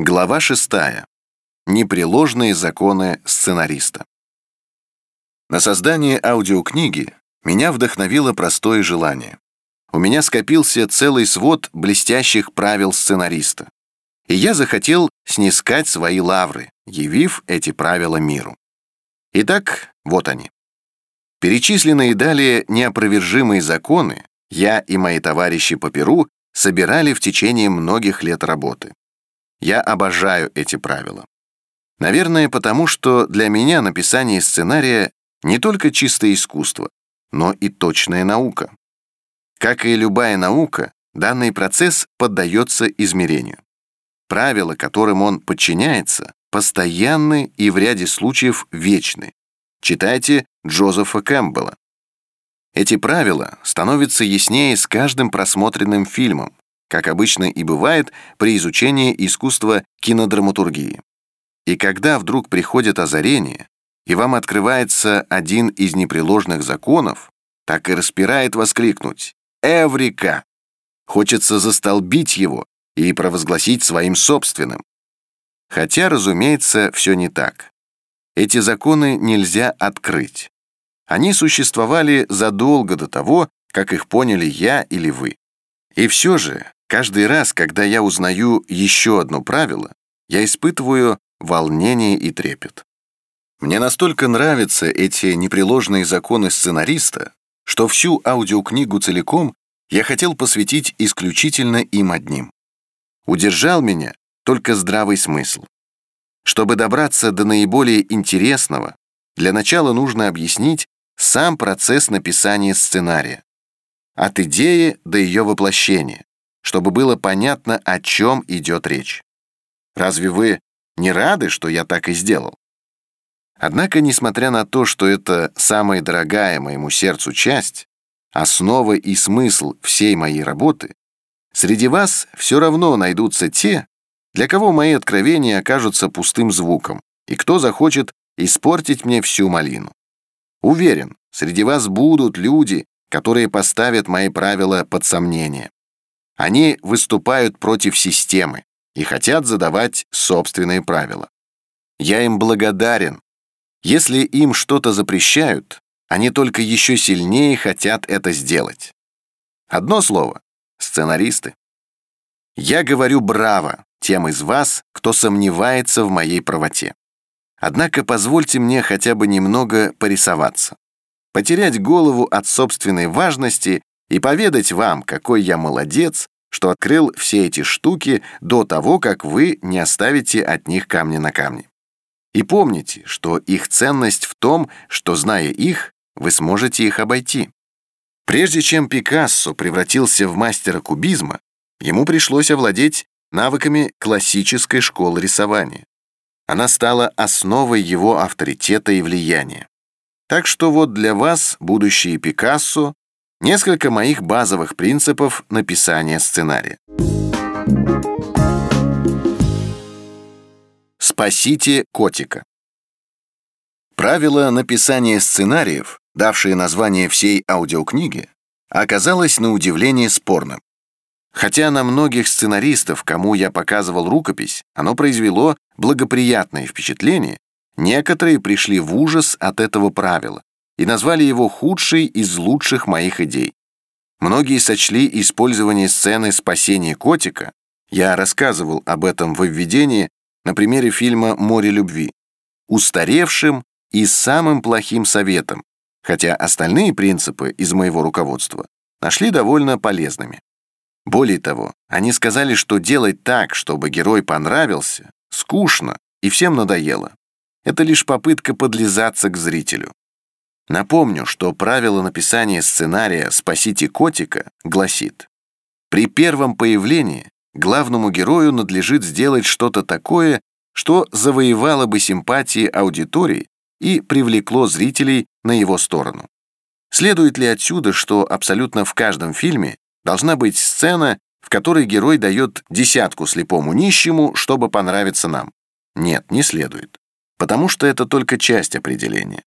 Глава 6. Непреложные законы сценариста. На создание аудиокниги меня вдохновило простое желание. У меня скопился целый свод блестящих правил сценариста. И я захотел снискать свои лавры, явив эти правила миру. Итак, вот они. Перечисленные далее неопровержимые законы я и мои товарищи по Перу собирали в течение многих лет работы. Я обожаю эти правила. Наверное, потому что для меня написание сценария не только чистое искусство, но и точная наука. Как и любая наука, данный процесс поддается измерению. Правила, которым он подчиняется, постоянны и в ряде случаев вечны. Читайте Джозефа Кэмпбелла. Эти правила становятся яснее с каждым просмотренным фильмом, как обычно и бывает при изучении искусства кинодраматургии. И когда вдруг приходит озарение, и вам открывается один из непреложных законов, так и распирает воскликнуть «Эврика!». Хочется застолбить его и провозгласить своим собственным. Хотя, разумеется, все не так. Эти законы нельзя открыть. Они существовали задолго до того, как их поняли я или вы. И все же Каждый раз, когда я узнаю еще одно правило, я испытываю волнение и трепет. Мне настолько нравятся эти непреложные законы сценариста, что всю аудиокнигу целиком я хотел посвятить исключительно им одним. Удержал меня только здравый смысл. Чтобы добраться до наиболее интересного, для начала нужно объяснить сам процесс написания сценария. От идеи до ее воплощения чтобы было понятно, о чем идет речь. Разве вы не рады, что я так и сделал? Однако, несмотря на то, что это самая дорогая моему сердцу часть, основа и смысл всей моей работы, среди вас все равно найдутся те, для кого мои откровения окажутся пустым звуком, и кто захочет испортить мне всю малину. Уверен, среди вас будут люди, которые поставят мои правила под сомнение. Они выступают против системы и хотят задавать собственные правила. Я им благодарен. Если им что-то запрещают, они только еще сильнее хотят это сделать. Одно слово — сценаристы. Я говорю «браво» тем из вас, кто сомневается в моей правоте. Однако позвольте мне хотя бы немного порисоваться. Потерять голову от собственной важности и поведать вам, какой я молодец, что открыл все эти штуки до того, как вы не оставите от них камни на камне. И помните, что их ценность в том, что, зная их, вы сможете их обойти. Прежде чем Пикассо превратился в мастера кубизма, ему пришлось овладеть навыками классической школы рисования. Она стала основой его авторитета и влияния. Так что вот для вас будущие Пикассо Несколько моих базовых принципов написания сценария. Спасите котика. Правило написания сценариев, давшее название всей аудиокниги, оказалось на удивление спорным. Хотя на многих сценаристов, кому я показывал рукопись, оно произвело благоприятное впечатление, некоторые пришли в ужас от этого правила и назвали его худшей из лучших моих идей. Многие сочли использование сцены спасения котика, я рассказывал об этом в введении на примере фильма «Море любви», устаревшим и самым плохим советом, хотя остальные принципы из моего руководства нашли довольно полезными. Более того, они сказали, что делать так, чтобы герой понравился, скучно и всем надоело. Это лишь попытка подлизаться к зрителю. Напомню, что правило написания сценария «Спасите котика» гласит «При первом появлении главному герою надлежит сделать что-то такое, что завоевало бы симпатии аудитории и привлекло зрителей на его сторону». Следует ли отсюда, что абсолютно в каждом фильме должна быть сцена, в которой герой дает десятку слепому нищему, чтобы понравиться нам? Нет, не следует. Потому что это только часть определения.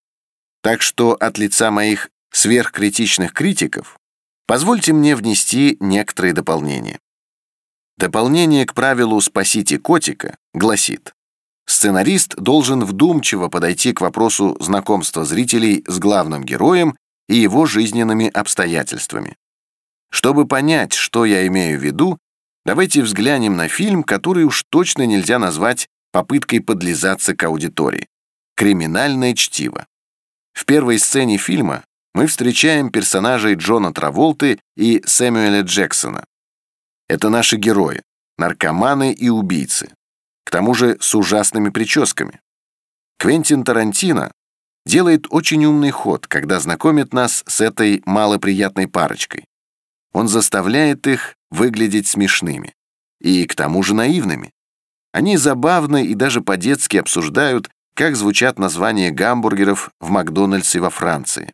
Так что от лица моих сверхкритичных критиков позвольте мне внести некоторые дополнения. Дополнение к правилу «спасите котика» гласит, сценарист должен вдумчиво подойти к вопросу знакомства зрителей с главным героем и его жизненными обстоятельствами. Чтобы понять, что я имею в виду, давайте взглянем на фильм, который уж точно нельзя назвать попыткой подлизаться к аудитории. «Криминальное чтиво». В первой сцене фильма мы встречаем персонажей Джона Траволты и Сэмюэля Джексона. Это наши герои, наркоманы и убийцы. К тому же с ужасными прическами. Квентин Тарантино делает очень умный ход, когда знакомит нас с этой малоприятной парочкой. Он заставляет их выглядеть смешными и, к тому же, наивными. Они забавно и даже по-детски обсуждают, как звучат названия гамбургеров в Макдональдсе во Франции.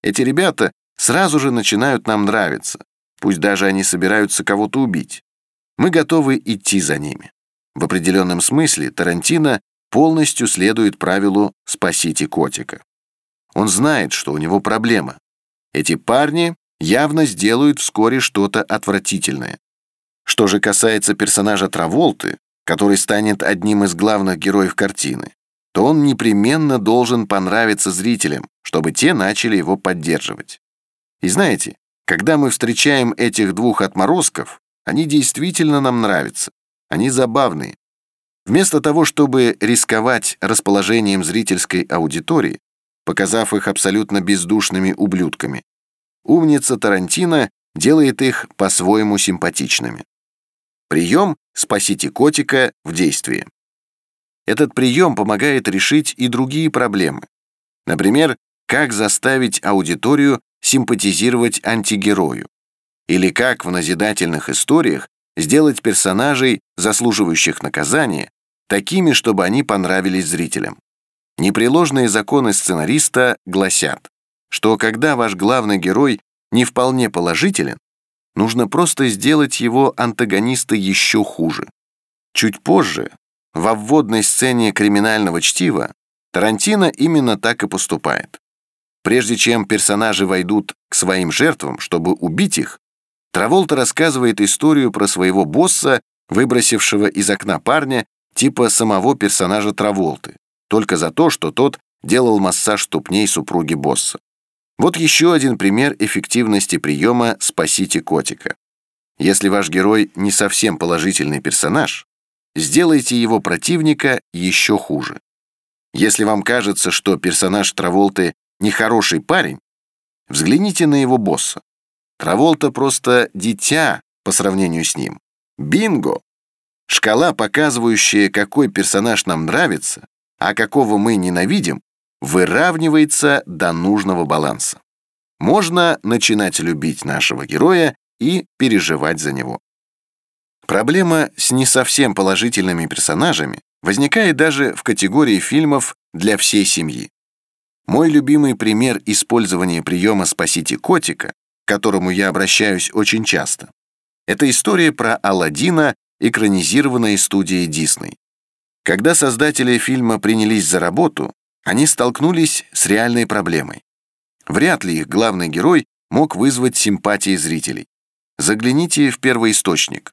Эти ребята сразу же начинают нам нравиться, пусть даже они собираются кого-то убить. Мы готовы идти за ними. В определенном смысле Тарантино полностью следует правилу «спасите котика». Он знает, что у него проблема. Эти парни явно сделают вскоре что-то отвратительное. Что же касается персонажа Траволты, который станет одним из главных героев картины, то он непременно должен понравиться зрителям, чтобы те начали его поддерживать. И знаете, когда мы встречаем этих двух отморозков, они действительно нам нравятся. Они забавные. Вместо того, чтобы рисковать расположением зрительской аудитории, показав их абсолютно бездушными ублюдками, умница Тарантино делает их по-своему симпатичными. Прием «Спасите котика» в действии. Этот прием помогает решить и другие проблемы. Например, как заставить аудиторию симпатизировать антигерою. Или как в назидательных историях сделать персонажей, заслуживающих наказания, такими, чтобы они понравились зрителям. Непреложные законы сценариста гласят, что когда ваш главный герой не вполне положителен, нужно просто сделать его антагониста еще хуже. Чуть позже во вводной сцене криминального чтива Тарантино именно так и поступает. Прежде чем персонажи войдут к своим жертвам, чтобы убить их, Траволта рассказывает историю про своего босса, выбросившего из окна парня типа самого персонажа Траволты, только за то, что тот делал массаж ступней супруги босса. Вот еще один пример эффективности приема «Спасите котика». Если ваш герой не совсем положительный персонаж, сделайте его противника еще хуже. Если вам кажется, что персонаж Траволты нехороший парень, взгляните на его босса. Траволта просто дитя по сравнению с ним. Бинго! Шкала, показывающая, какой персонаж нам нравится, а какого мы ненавидим, выравнивается до нужного баланса. Можно начинать любить нашего героя и переживать за него. Проблема с не совсем положительными персонажами возникает даже в категории фильмов для всей семьи. Мой любимый пример использования приема «Спасите котика», к которому я обращаюсь очень часто, это история про Аладдина, экранизированная студией Дисней. Когда создатели фильма принялись за работу, они столкнулись с реальной проблемой. Вряд ли их главный герой мог вызвать симпатии зрителей. Загляните в первоисточник.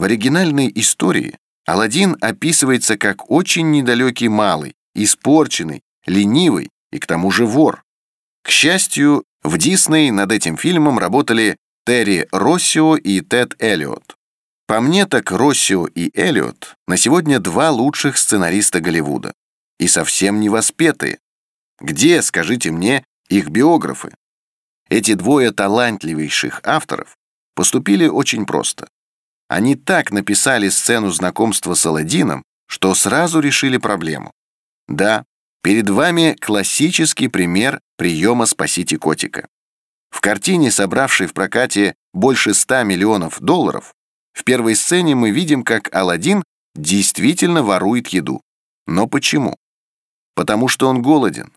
В оригинальной истории Аладдин описывается как очень недалекий малый, испорченный, ленивый и к тому же вор. К счастью, в Дисней над этим фильмом работали Терри Россио и Тед Эллиот. По мне так Россио и Эллиот на сегодня два лучших сценариста Голливуда. И совсем не воспетые. Где, скажите мне, их биографы? Эти двое талантливейших авторов поступили очень просто. Они так написали сцену знакомства с Аладдином, что сразу решили проблему. Да, перед вами классический пример приема «Спасите котика». В картине, собравшей в прокате больше 100 миллионов долларов, в первой сцене мы видим, как Аладдин действительно ворует еду. Но почему? Потому что он голоден.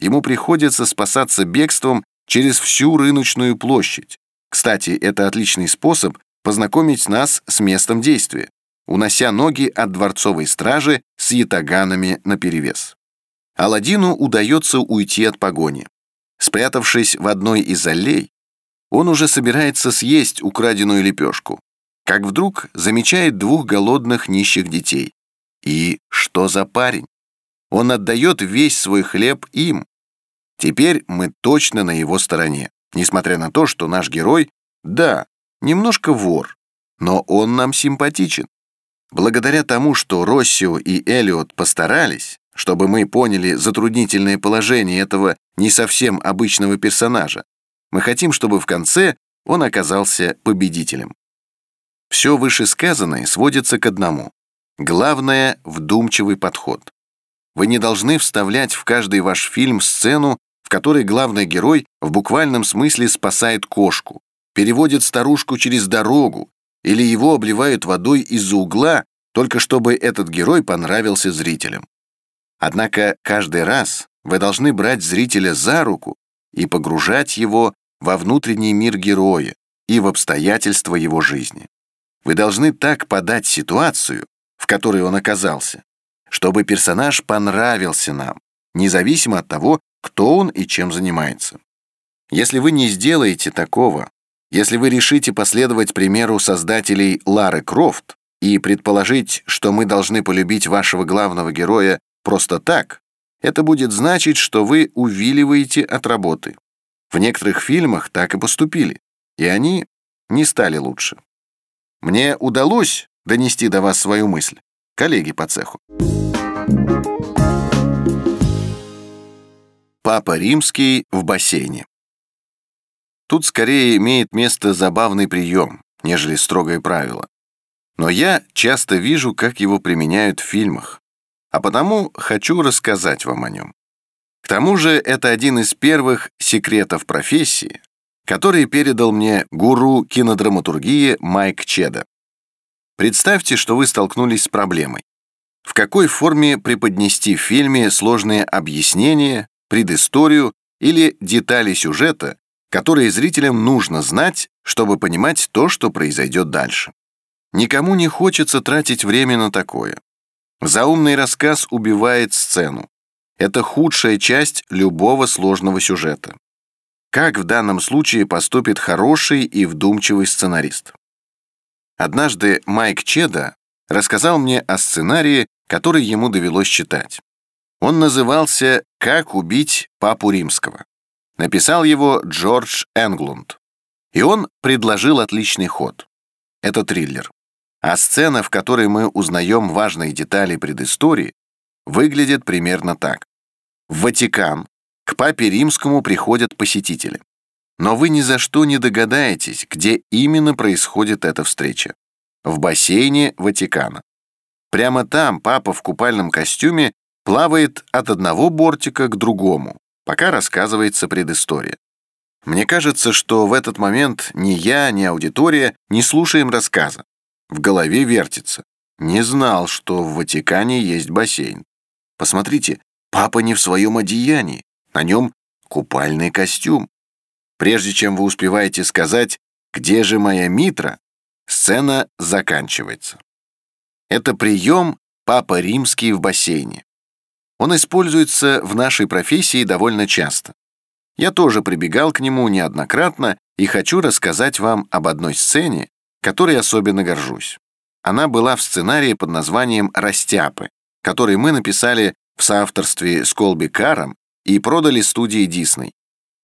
Ему приходится спасаться бегством через всю рыночную площадь. Кстати, это отличный способ познакомить нас с местом действия, унося ноги от дворцовой стражи с ятаганами наперевес. Аладдину удается уйти от погони. Спрятавшись в одной из аллей, он уже собирается съесть украденную лепешку, как вдруг замечает двух голодных нищих детей. И что за парень? Он отдает весь свой хлеб им. Теперь мы точно на его стороне, несмотря на то, что наш герой, да, немножко вор, но он нам симпатичен. Благодаря тому, что Россио и Элиот постарались, чтобы мы поняли затруднительное положение этого не совсем обычного персонажа, мы хотим, чтобы в конце он оказался победителем. Все вышесказанное сводится к одному. Главное — вдумчивый подход. Вы не должны вставлять в каждый ваш фильм сцену, в которой главный герой в буквальном смысле спасает кошку, переводит старушку через дорогу, или его обливают водой из-за угла, только чтобы этот герой понравился зрителям. Однако каждый раз вы должны брать зрителя за руку и погружать его во внутренний мир героя и в обстоятельства его жизни. Вы должны так подать ситуацию, в которой он оказался, чтобы персонаж понравился нам, независимо от того, кто он и чем занимается. Если вы не сделаете такого, если вы решите последовать примеру создателей Лары Крофт и предположить, что мы должны полюбить вашего главного героя просто так, это будет значить, что вы увиливаете от работы. В некоторых фильмах так и поступили, и они не стали лучше. Мне удалось донести до вас свою мысль, коллеги по цеху. Папа Римский в бассейне. Тут скорее имеет место забавный прием, нежели строгое правило. Но я часто вижу, как его применяют в фильмах, а потому хочу рассказать вам о нем. К тому же это один из первых секретов профессии, который передал мне гуру кинодраматургии Майк Чеда. Представьте, что вы столкнулись с проблемой. В какой форме преподнести в фильме сложные объяснения, предысторию или детали сюжета, которые зрителям нужно знать, чтобы понимать то, что произойдет дальше. Никому не хочется тратить время на такое. Заумный рассказ убивает сцену. Это худшая часть любого сложного сюжета. Как в данном случае поступит хороший и вдумчивый сценарист? Однажды Майк Чеда рассказал мне о сценарии, который ему довелось читать. Он назывался «Как убить папу римского». Написал его Джордж Энглунд. И он предложил отличный ход. Это триллер. А сцена, в которой мы узнаем важные детали предыстории, выглядит примерно так. В Ватикан к папе римскому приходят посетители. Но вы ни за что не догадаетесь, где именно происходит эта встреча. В бассейне Ватикана. Прямо там папа в купальном костюме плавает от одного бортика к другому, пока рассказывается предыстория. Мне кажется, что в этот момент ни я, ни аудитория не слушаем рассказа. В голове вертится. Не знал, что в Ватикане есть бассейн. Посмотрите, папа не в своем одеянии. На нем купальный костюм. Прежде чем вы успеваете сказать «Где же моя Митра?», сцена заканчивается. Это прием «Папа Римский в бассейне». Он используется в нашей профессии довольно часто. Я тоже прибегал к нему неоднократно и хочу рассказать вам об одной сцене, которой особенно горжусь. Она была в сценарии под названием «Растяпы», который мы написали в соавторстве с Колби Каром и продали студии Дисней.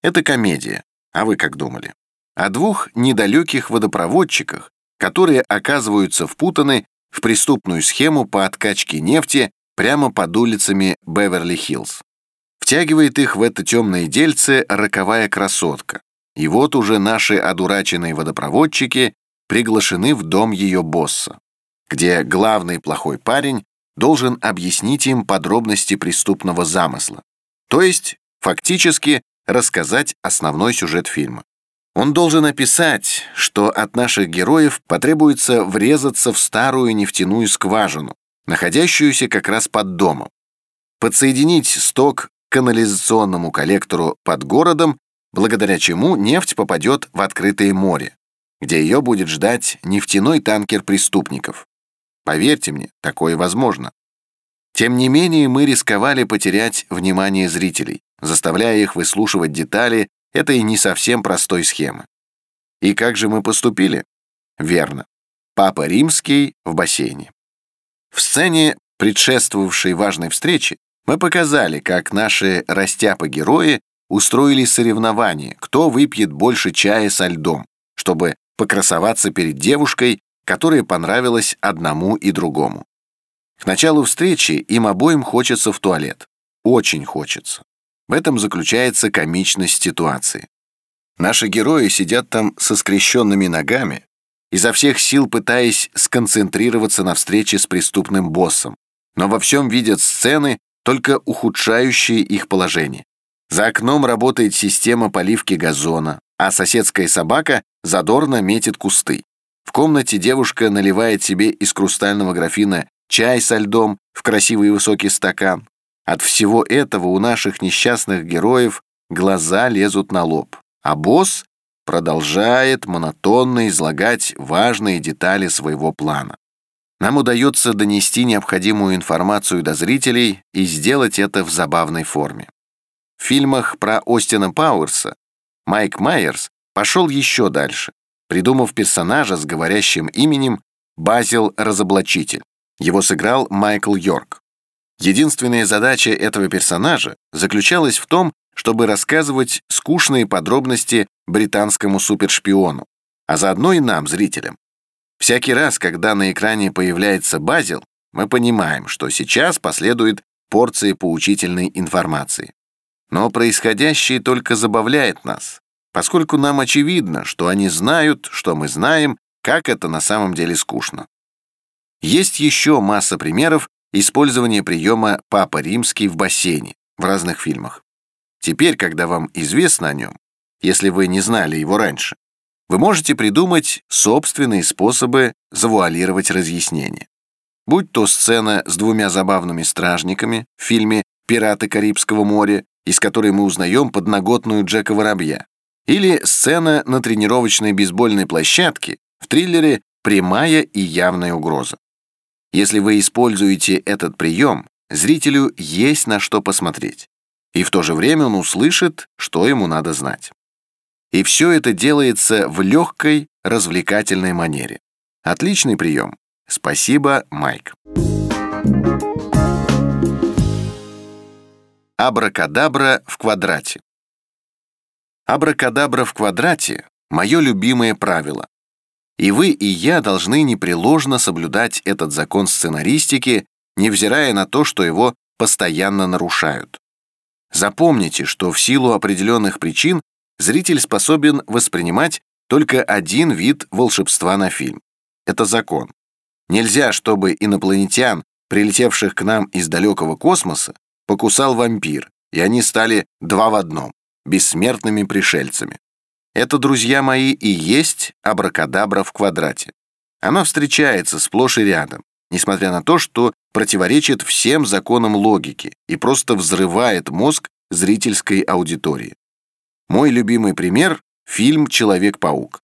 Это комедия, а вы как думали? О двух недалеких водопроводчиках, которые оказываются впутаны в преступную схему по откачке нефти прямо под улицами Беверли-Хиллз. Втягивает их в это темное дельце роковая красотка. И вот уже наши одураченные водопроводчики приглашены в дом ее босса, где главный плохой парень должен объяснить им подробности преступного замысла, то есть фактически рассказать основной сюжет фильма. Он должен описать, что от наших героев потребуется врезаться в старую нефтяную скважину, находящуюся как раз под домом, подсоединить сток к канализационному коллектору под городом, благодаря чему нефть попадет в открытое море, где ее будет ждать нефтяной танкер преступников. Поверьте мне, такое возможно. Тем не менее, мы рисковали потерять внимание зрителей, заставляя их выслушивать детали этой не совсем простой схемы. И как же мы поступили? Верно. Папа Римский в бассейне. В сцене, предшествовавшей важной встрече, мы показали, как наши растяпы-герои устроили соревнование, кто выпьет больше чая со льдом, чтобы покрасоваться перед девушкой, которая понравилась одному и другому. К началу встречи им обоим хочется в туалет. Очень хочется. В этом заключается комичность ситуации. Наши герои сидят там со скрещенными ногами, изо всех сил пытаясь сконцентрироваться на встрече с преступным боссом, но во всем видят сцены, только ухудшающие их положение. За окном работает система поливки газона, а соседская собака задорно метит кусты. В комнате девушка наливает себе из хрустального графина чай со льдом в красивый высокий стакан. От всего этого у наших несчастных героев глаза лезут на лоб, а босс продолжает монотонно излагать важные детали своего плана. Нам удается донести необходимую информацию до зрителей и сделать это в забавной форме. В фильмах про Остина Пауэрса Майк Майерс пошел еще дальше, придумав персонажа с говорящим именем Базил Разоблачитель. Его сыграл Майкл Йорк. Единственная задача этого персонажа заключалась в том, чтобы рассказывать скучные подробности британскому супершпиону, а заодно и нам, зрителям. Всякий раз, когда на экране появляется Базил, мы понимаем, что сейчас последует порция поучительной информации. Но происходящее только забавляет нас, поскольку нам очевидно, что они знают, что мы знаем, как это на самом деле скучно. Есть еще масса примеров использования приема «Папа Римский» в бассейне в разных фильмах. Теперь, когда вам известно о нем, если вы не знали его раньше, вы можете придумать собственные способы завуалировать разъяснение. Будь то сцена с двумя забавными стражниками в фильме «Пираты Карибского моря», из которой мы узнаем подноготную Джека Воробья, или сцена на тренировочной бейсбольной площадке в триллере «Прямая и явная угроза». Если вы используете этот прием, зрителю есть на что посмотреть. И в то же время он услышит, что ему надо знать. И все это делается в легкой, развлекательной манере. Отличный прием. Спасибо, Майк. Абракадабра в квадрате. Абракадабра в квадрате – мое любимое правило. И вы, и я должны непреложно соблюдать этот закон сценаристики, невзирая на то, что его постоянно нарушают. Запомните, что в силу определенных причин зритель способен воспринимать только один вид волшебства на фильм. Это закон. Нельзя, чтобы инопланетян, прилетевших к нам из далекого космоса, покусал вампир, и они стали два в одном, бессмертными пришельцами. Это, друзья мои, и есть абракадабра в квадрате. Она встречается сплошь и рядом, несмотря на то, что противоречит всем законам логики и просто взрывает мозг зрительской аудитории. Мой любимый пример — фильм «Человек-паук».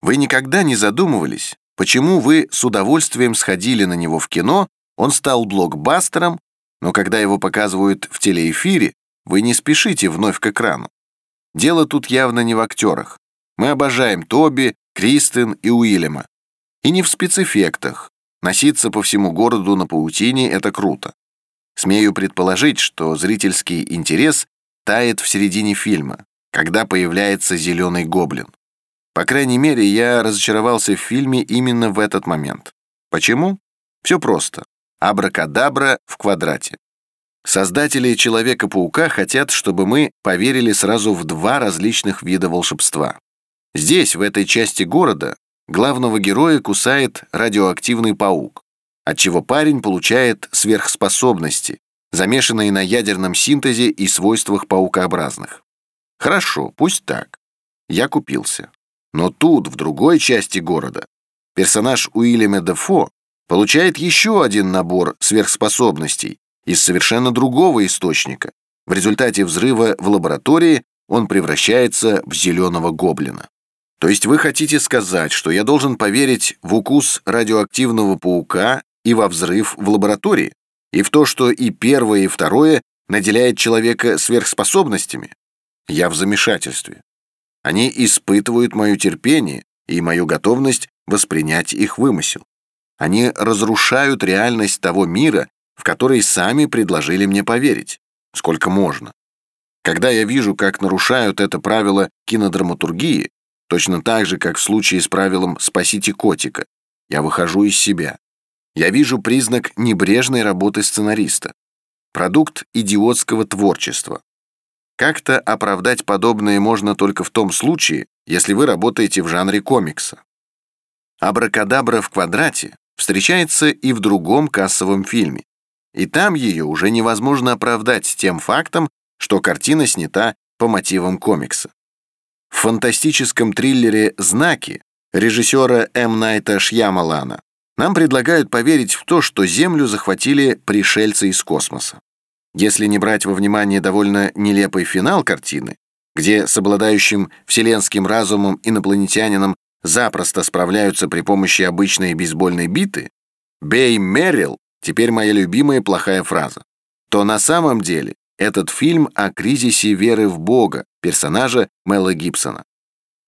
Вы никогда не задумывались, почему вы с удовольствием сходили на него в кино, он стал блокбастером, но когда его показывают в телеэфире, вы не спешите вновь к экрану. Дело тут явно не в актерах. Мы обожаем Тоби, Кристен и Уильяма. И не в спецэффектах. Носиться по всему городу на паутине — это круто. Смею предположить, что зрительский интерес тает в середине фильма, когда появляется зеленый гоблин. По крайней мере, я разочаровался в фильме именно в этот момент. Почему? Все просто. Абракадабра в квадрате. Создатели Человека-паука хотят, чтобы мы поверили сразу в два различных вида волшебства. Здесь, в этой части города, главного героя кусает радиоактивный паук, отчего парень получает сверхспособности, замешанные на ядерном синтезе и свойствах паукообразных. Хорошо, пусть так. Я купился. Но тут, в другой части города, персонаж Уильяма Дефо получает еще один набор сверхспособностей, из совершенно другого источника. В результате взрыва в лаборатории он превращается в зеленого гоблина. То есть вы хотите сказать, что я должен поверить в укус радиоактивного паука и во взрыв в лаборатории? И в то, что и первое, и второе наделяет человека сверхспособностями? Я в замешательстве. Они испытывают мое терпение, и мою готовность воспринять их вымысел. Они разрушают реальность того мира, в который сами предложили мне поверить. Сколько можно. Когда я вижу, как нарушают это правило кинодраматургии, точно так же, как в случае с правилом «спасите котика», я выхожу из себя. Я вижу признак небрежной работы сценариста. Продукт идиотского творчества. Как-то оправдать подобное можно только в том случае, если вы работаете в жанре комикса. Абракадабра в квадрате встречается и в другом кассовом фильме. И там ее уже невозможно оправдать тем фактом, что картина снята по мотивам комикса. В фантастическом триллере «Знаки» режиссера М. Найта Шьямалана нам предлагают поверить в то, что Землю захватили пришельцы из космоса. Если не брать во внимание довольно нелепый финал картины, где с обладающим вселенским разумом инопланетянином запросто справляются при помощи обычной бейсбольной биты, «Бей Меррил» — теперь моя любимая плохая фраза, то на самом деле этот фильм о кризисе веры в Бога персонажа Мэла Гибсона.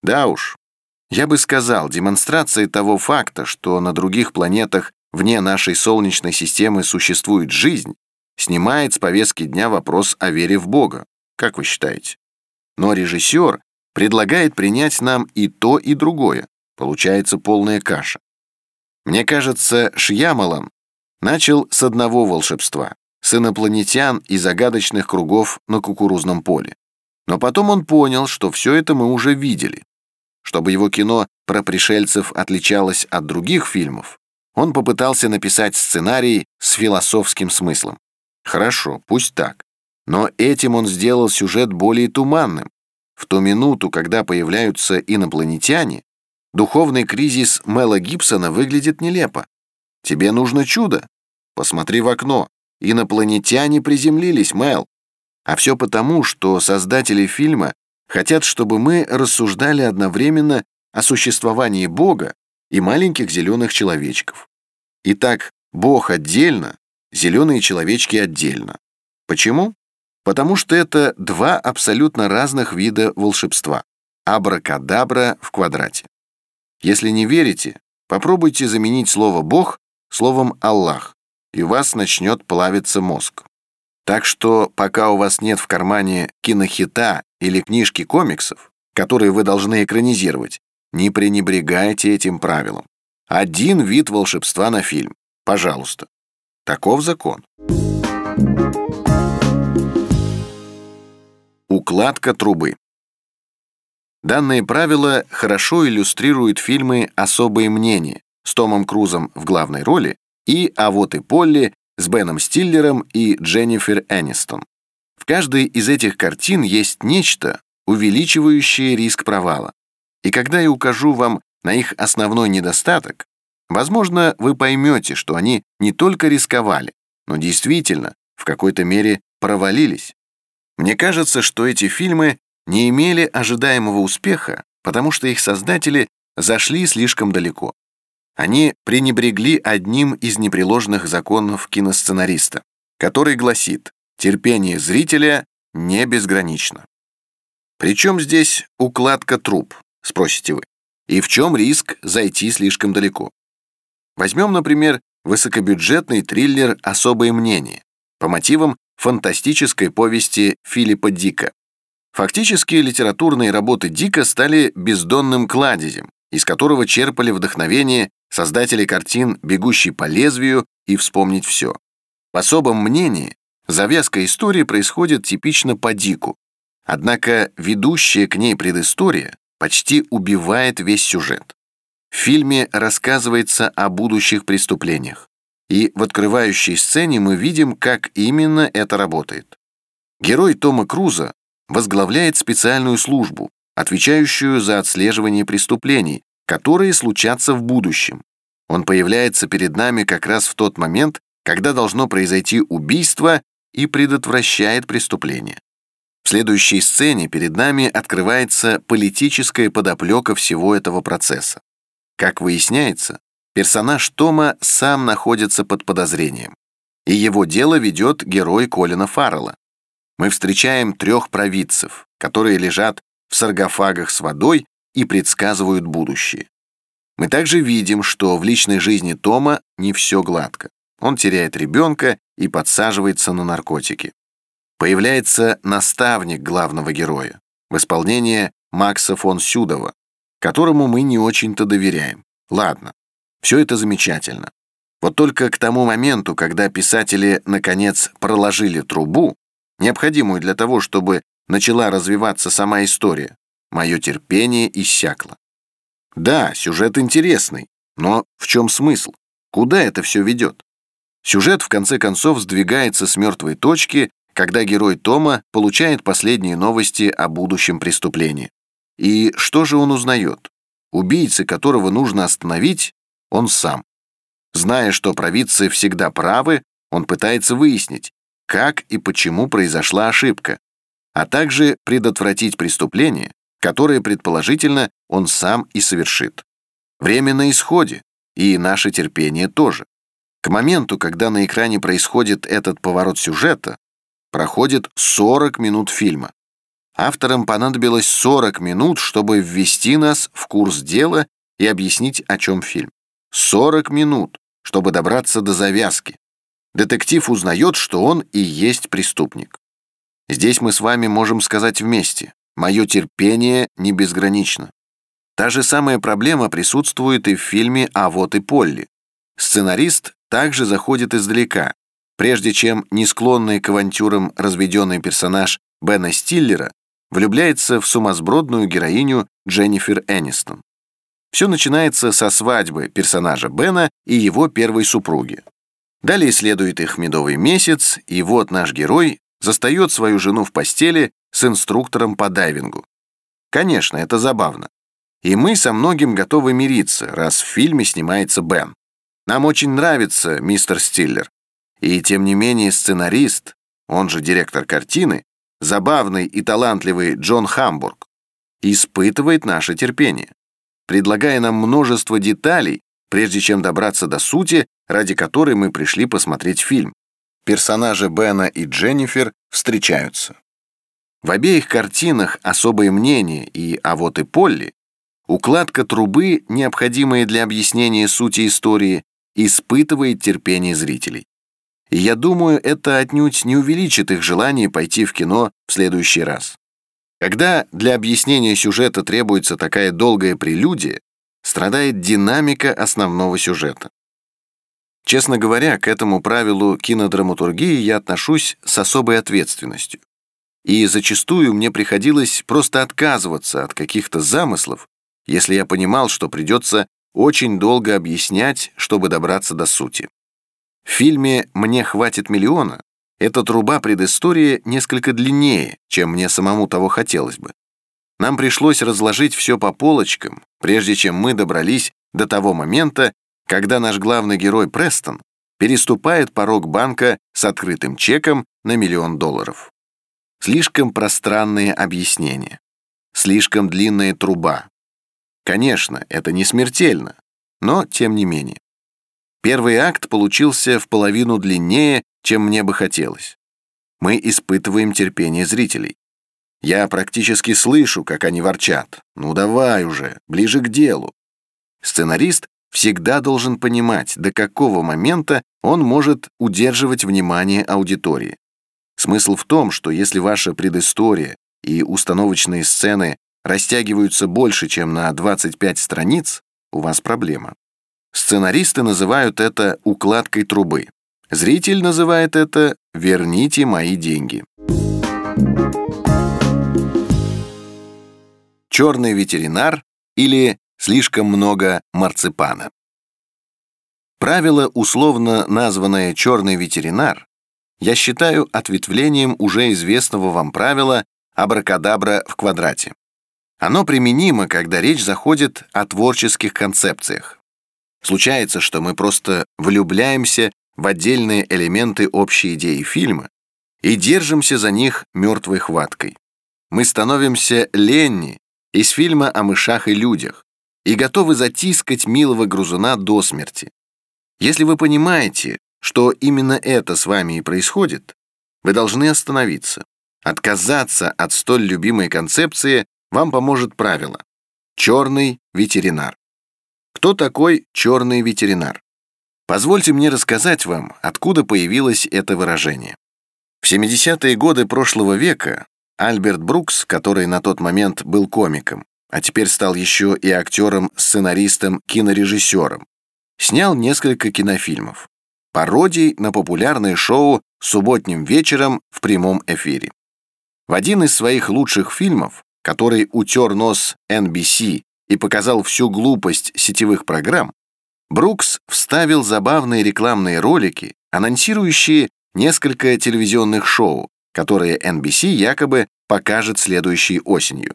Да уж, я бы сказал, демонстрация того факта, что на других планетах вне нашей Солнечной системы существует жизнь, снимает с повестки дня вопрос о вере в Бога. Как вы считаете? Но режиссер предлагает принять нам и то, и другое. Получается полная каша. Мне кажется, Шьямалан начал с одного волшебства с инопланетян и загадочных кругов на кукурузном поле. Но потом он понял, что все это мы уже видели. Чтобы его кино про пришельцев отличалось от других фильмов, он попытался написать сценарий с философским смыслом. Хорошо, пусть так. Но этим он сделал сюжет более туманным. В ту минуту, когда появляются инопланетяне, духовный кризис Мела Гибсона выглядит нелепо. Тебе нужно чудо. Посмотри в окно. Инопланетяне приземлились, Мэл. А все потому, что создатели фильма хотят, чтобы мы рассуждали одновременно о существовании Бога и маленьких зеленых человечков. Итак, Бог отдельно, зеленые человечки отдельно. Почему? Потому что это два абсолютно разных вида волшебства. Абракадабра в квадрате. Если не верите, попробуйте заменить слово «Бог» словом «Аллах» и у вас начнет плавиться мозг. Так что пока у вас нет в кармане кинохита или книжки комиксов, которые вы должны экранизировать, не пренебрегайте этим правилом. Один вид волшебства на фильм. Пожалуйста. Таков закон. Укладка трубы. Данное правило хорошо иллюстрирует фильмы «Особые мнения» с Томом Крузом в главной роли и «А вот и Полли» с Беном Стиллером и Дженнифер Энистон. В каждой из этих картин есть нечто, увеличивающее риск провала. И когда я укажу вам на их основной недостаток, возможно, вы поймете, что они не только рисковали, но действительно в какой-то мере провалились. Мне кажется, что эти фильмы не имели ожидаемого успеха, потому что их создатели зашли слишком далеко. Они пренебрегли одним из непреложных законов киносценариста, который гласит «терпение зрителя не безгранично». Причем здесь укладка труб, спросите вы, и в чем риск зайти слишком далеко? Возьмем, например, высокобюджетный триллер «Особое мнение» по мотивам фантастической повести Филиппа Дика. Фактически литературные работы Дика стали бездонным кладезем, из которого черпали вдохновение создатели картин «Бегущий по лезвию» и «Вспомнить все». В особом мнении завязка истории происходит типично по Дику, однако ведущая к ней предыстория почти убивает весь сюжет. В фильме рассказывается о будущих преступлениях, и в открывающей сцене мы видим, как именно это работает. Герой Тома Круза возглавляет специальную службу, отвечающую за отслеживание преступлений, которые случатся в будущем. Он появляется перед нами как раз в тот момент, когда должно произойти убийство и предотвращает преступление. В следующей сцене перед нами открывается политическая подоплека всего этого процесса. Как выясняется, персонаж Тома сам находится под подозрением, и его дело ведет герой Колина Фаррелла. Мы встречаем трех провидцев, которые лежат в саркофагах с водой и предсказывают будущее. Мы также видим, что в личной жизни Тома не все гладко. Он теряет ребенка и подсаживается на наркотики. Появляется наставник главного героя в исполнении Макса фон Сюдова, которому мы не очень-то доверяем. Ладно, все это замечательно. Вот только к тому моменту, когда писатели, наконец, проложили трубу, необходимую для того, чтобы начала развиваться сама история, мое терпение иссякло. Да, сюжет интересный, но в чем смысл? Куда это все ведет? Сюжет в конце концов сдвигается с мертвой точки, когда герой Тома получает последние новости о будущем преступлении. И что же он узнает? Убийцы, которого нужно остановить, он сам. Зная, что провидцы всегда правы, он пытается выяснить, как и почему произошла ошибка, а также предотвратить преступление, которое, предположительно, он сам и совершит. Время на исходе, и наше терпение тоже. К моменту, когда на экране происходит этот поворот сюжета, проходит 40 минут фильма. Авторам понадобилось 40 минут, чтобы ввести нас в курс дела и объяснить, о чем фильм. 40 минут, чтобы добраться до завязки. Детектив узнает, что он и есть преступник. Здесь мы с вами можем сказать вместе. Мое терпение не безгранично. Та же самая проблема присутствует и в фильме «А вот и Полли». Сценарист также заходит издалека, прежде чем не склонный к авантюрам разведенный персонаж Бена Стиллера влюбляется в сумасбродную героиню Дженнифер Энистон. Все начинается со свадьбы персонажа Бена и его первой супруги. Далее следует их медовый месяц, и вот наш герой застает свою жену в постели с инструктором по дайвингу. Конечно, это забавно. И мы со многим готовы мириться, раз в фильме снимается Бен. Нам очень нравится мистер Стиллер. И тем не менее сценарист, он же директор картины, забавный и талантливый Джон Хамбург, испытывает наше терпение, предлагая нам множество деталей, прежде чем добраться до сути, ради которой мы пришли посмотреть фильм. Персонажи Бена и Дженнифер встречаются. В обеих картинах особое мнение и «А вот и Полли» укладка трубы, необходимая для объяснения сути истории, испытывает терпение зрителей. И я думаю, это отнюдь не увеличит их желание пойти в кино в следующий раз. Когда для объяснения сюжета требуется такая долгая прелюдия, страдает динамика основного сюжета. Честно говоря, к этому правилу кинодраматургии я отношусь с особой ответственностью. И зачастую мне приходилось просто отказываться от каких-то замыслов, если я понимал, что придется очень долго объяснять, чтобы добраться до сути. В фильме «Мне хватит миллиона» эта труба предыстории несколько длиннее, чем мне самому того хотелось бы. Нам пришлось разложить все по полочкам, прежде чем мы добрались до того момента, когда наш главный герой Престон переступает порог банка с открытым чеком на миллион долларов. Слишком пространные объяснения. Слишком длинная труба. Конечно, это не смертельно, но тем не менее. Первый акт получился в половину длиннее, чем мне бы хотелось. Мы испытываем терпение зрителей. Я практически слышу, как они ворчат. «Ну давай уже, ближе к делу». Сценарист всегда должен понимать, до какого момента он может удерживать внимание аудитории. Смысл в том, что если ваша предыстория и установочные сцены растягиваются больше, чем на 25 страниц, у вас проблема. Сценаристы называют это укладкой трубы. Зритель называет это «верните мои деньги». Черный ветеринар или слишком много марципана. Правило, условно названное «черный ветеринар», я считаю ответвлением уже известного вам правила абракадабра в квадрате. Оно применимо, когда речь заходит о творческих концепциях. Случается, что мы просто влюбляемся в отдельные элементы общей идеи фильма и держимся за них мертвой хваткой. Мы становимся Ленни из фильма о мышах и людях, и готовы затискать милого грузуна до смерти. Если вы понимаете, что именно это с вами и происходит, вы должны остановиться. Отказаться от столь любимой концепции вам поможет правило. Черный ветеринар. Кто такой черный ветеринар? Позвольте мне рассказать вам, откуда появилось это выражение. В 70-е годы прошлого века Альберт Брукс, который на тот момент был комиком, а теперь стал еще и актером, сценаристом, кинорежиссером, снял несколько кинофильмов, пародий на популярное шоу «Субботним вечером» в прямом эфире. В один из своих лучших фильмов, который утер нос NBC и показал всю глупость сетевых программ, Брукс вставил забавные рекламные ролики, анонсирующие несколько телевизионных шоу, которые NBC якобы покажет следующей осенью.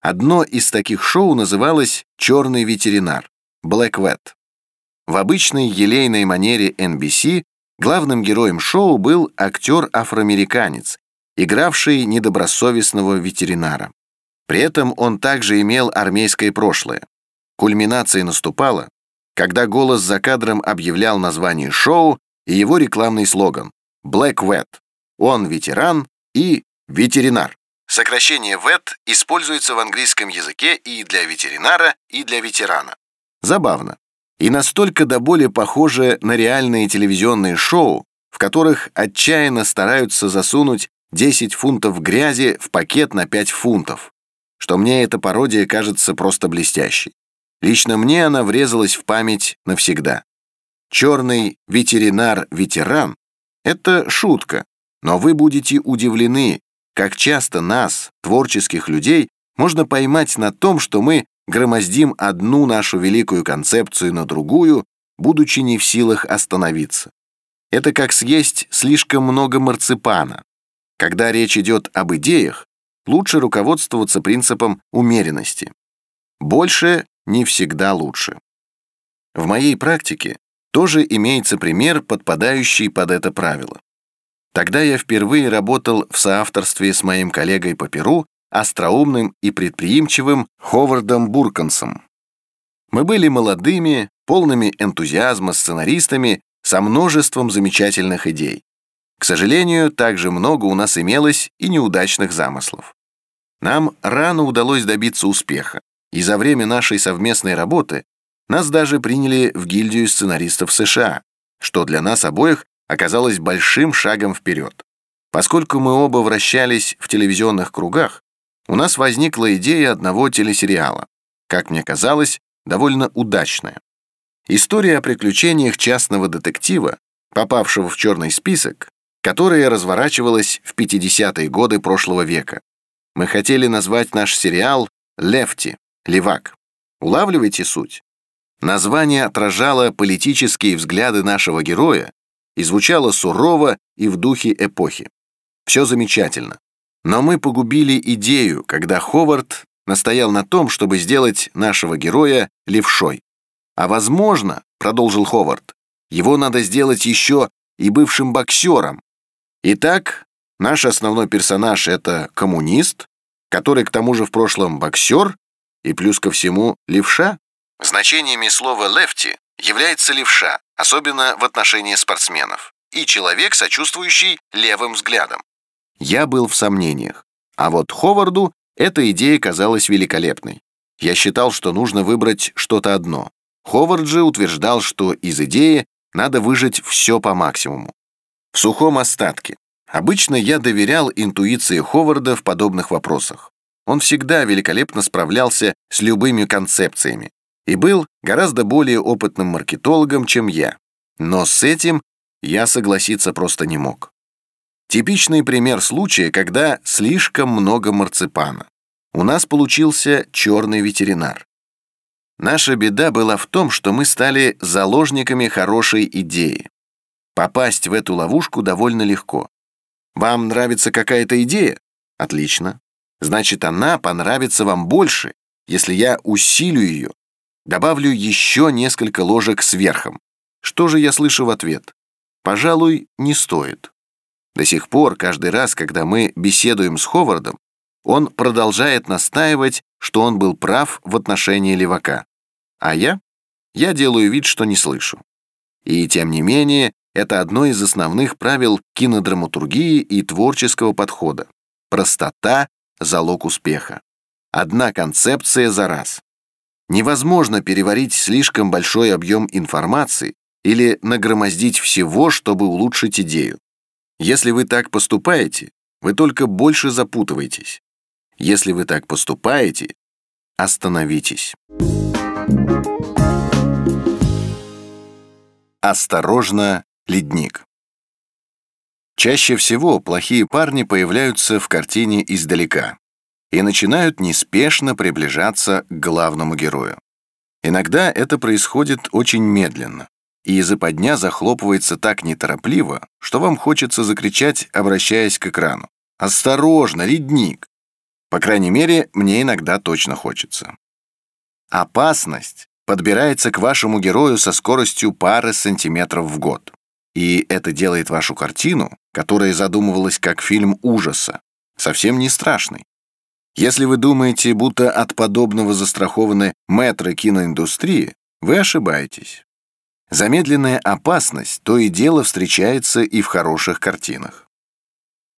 Одно из таких шоу называлось «Черный ветеринар» — Black Vet. В обычной елейной манере NBC главным героем шоу был актер-афроамериканец, игравший недобросовестного ветеринара. При этом он также имел армейское прошлое. Кульминация наступала, когда голос за кадром объявлял название шоу и его рекламный слоган «Black Vet». Он ветеран и ветеринар. Сокращение vet используется в английском языке и для ветеринара, и для ветерана. Забавно. И настолько до боли похоже на реальные телевизионные шоу, в которых отчаянно стараются засунуть 10 фунтов грязи в пакет на 5 фунтов, что мне эта пародия кажется просто блестящей. Лично мне она врезалась в память навсегда. Черный ветеринар-ветеран — это шутка, но вы будете удивлены, как часто нас, творческих людей, можно поймать на том, что мы громоздим одну нашу великую концепцию на другую, будучи не в силах остановиться. Это как съесть слишком много марципана. Когда речь идет об идеях, лучше руководствоваться принципом умеренности. Больше не всегда лучше. В моей практике тоже имеется пример, подпадающий под это правило. Тогда я впервые работал в соавторстве с моим коллегой по Перу, остроумным и предприимчивым Ховардом Буркансом. Мы были молодыми, полными энтузиазма сценаристами со множеством замечательных идей. К сожалению, также много у нас имелось и неудачных замыслов. Нам рано удалось добиться успеха, и за время нашей совместной работы нас даже приняли в гильдию сценаристов США, что для нас обоих оказалось большим шагом вперед. Поскольку мы оба вращались в телевизионных кругах, у нас возникла идея одного телесериала, как мне казалось, довольно удачная. История о приключениях частного детектива, попавшего в черный список, которая разворачивалась в 50-е годы прошлого века. Мы хотели назвать наш сериал «Лефти» — «Левак». Улавливаете суть? Название отражало политические взгляды нашего героя и звучало сурово и в духе эпохи. Все замечательно. Но мы погубили идею, когда Ховард настоял на том, чтобы сделать нашего героя левшой. А возможно, продолжил Ховард, его надо сделать еще и бывшим боксером. Итак, наш основной персонаж — это коммунист, который к тому же в прошлом боксер и плюс ко всему левша. Значениями слова «лефти» является левша, особенно в отношении спортсменов, и человек, сочувствующий левым взглядом. Я был в сомнениях, а вот Ховарду эта идея казалась великолепной. Я считал, что нужно выбрать что-то одно. Ховард же утверждал, что из идеи надо выжать все по максимуму. В сухом остатке. Обычно я доверял интуиции Ховарда в подобных вопросах. Он всегда великолепно справлялся с любыми концепциями, и был гораздо более опытным маркетологом, чем я. Но с этим я согласиться просто не мог. Типичный пример случая, когда слишком много марципана. У нас получился черный ветеринар. Наша беда была в том, что мы стали заложниками хорошей идеи. Попасть в эту ловушку довольно легко. Вам нравится какая-то идея? Отлично. Значит, она понравится вам больше, если я усилю ее Добавлю еще несколько ложек сверхом. Что же я слышу в ответ? Пожалуй, не стоит. До сих пор, каждый раз, когда мы беседуем с Ховардом, он продолжает настаивать, что он был прав в отношении левака. А я? Я делаю вид, что не слышу. И тем не менее, это одно из основных правил кинодраматургии и творческого подхода. Простота — залог успеха. Одна концепция за раз. Невозможно переварить слишком большой объем информации или нагромоздить всего, чтобы улучшить идею. Если вы так поступаете, вы только больше запутываетесь. Если вы так поступаете, остановитесь. Осторожно, ледник. Чаще всего плохие парни появляются в картине издалека и начинают неспешно приближаться к главному герою. Иногда это происходит очень медленно, и западня захлопывается так неторопливо, что вам хочется закричать, обращаясь к экрану. «Осторожно, ледник!» По крайней мере, мне иногда точно хочется. Опасность подбирается к вашему герою со скоростью пары сантиметров в год. И это делает вашу картину, которая задумывалась как фильм ужаса, совсем не страшной. Если вы думаете, будто от подобного застрахованы метры киноиндустрии, вы ошибаетесь. Замедленная опасность то и дело встречается и в хороших картинах.